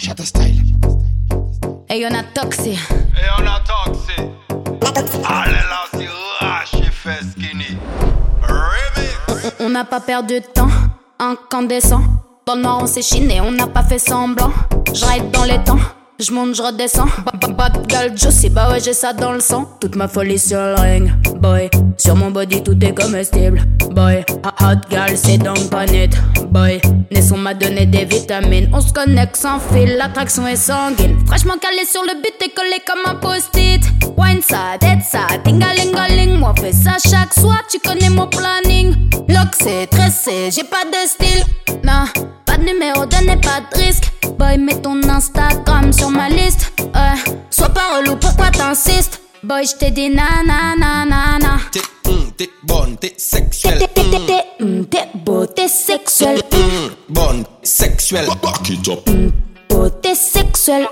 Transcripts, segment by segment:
Shatter style. Et y'en a toxé. Et on a toxé. Allez là, c'est rache et fait skinny. Remix. On n'a pas perdu de temps, incandescent. Dans le noir, on s'est chiné, on n'a pas fait semblant. Je dans les temps. Je monte, je redescends. Bad girl juicy, bah ouais, j'ai ça dans le sang. Toute ma folie sur le ring, boy. Sur mon body, tout est comestible, boy. Hot girl, c'est donc pas net, boy. Naisson m'a donné des vitamines. On se connecte sans fil, l'attraction est sanguine. Fraîchement calé sur le but, t'es collé comme un post-it. Wine ça, dead ça, tingalingaling. Moi, fais ça chaque soir, tu connais mon planning. Lock, c'est tressé, j'ai pas de style. Non, pas de numéro, donnez pas de risque. Boy, mets ton Instagram sur ma liste. Euh, sois pas relou, pourquoi t'insistes? Boy, j't'ai dit na na na na na. T'es hum, t'es bonne, t'es sexuelle. T'es t'es t'es t'es t'es beau, t'es sexuel. Hum, bonne, sexuelle. Back it up. Beau, t'es sexuel.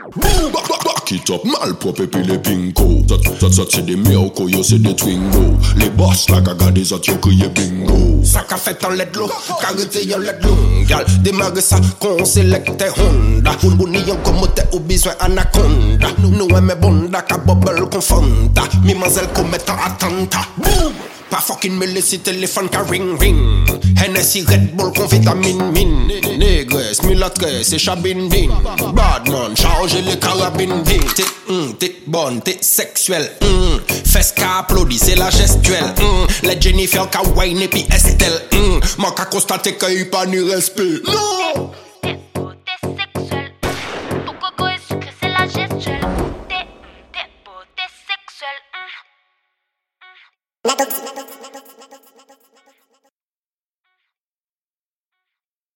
Back it up, Mal malpop e pi le pinko Sat say the miyoko, yo say the twingo. Le boss like a god is at your kriye bingo. Sak a let low, carité karite let ledlo Gal, demare sa kon selecte honda Bouni yon komote au besoin anaconda. Nou eme bonda ka bubble kon fonda Mi manzel kometa atanta Boum! Pas fucking me laisser téléphone qu'à ring ring. Hennessy, Red Bull, qu'on vitamine mine. Négresse, mulatresse et chabine bin. Badman, chargez les carabines bin. T'es mm, t'es bonne, t'es sexuelle. Mm. Fesse qu'à applaudit, c'est la gestuelle. Mm. Les Jennifer, Kawaii et puis Estelle. Mm. Manque à constater qu'il n'y a pas ni respect. Non! sexuel. T'es, t'es beau, t'es sexuel. Hein. La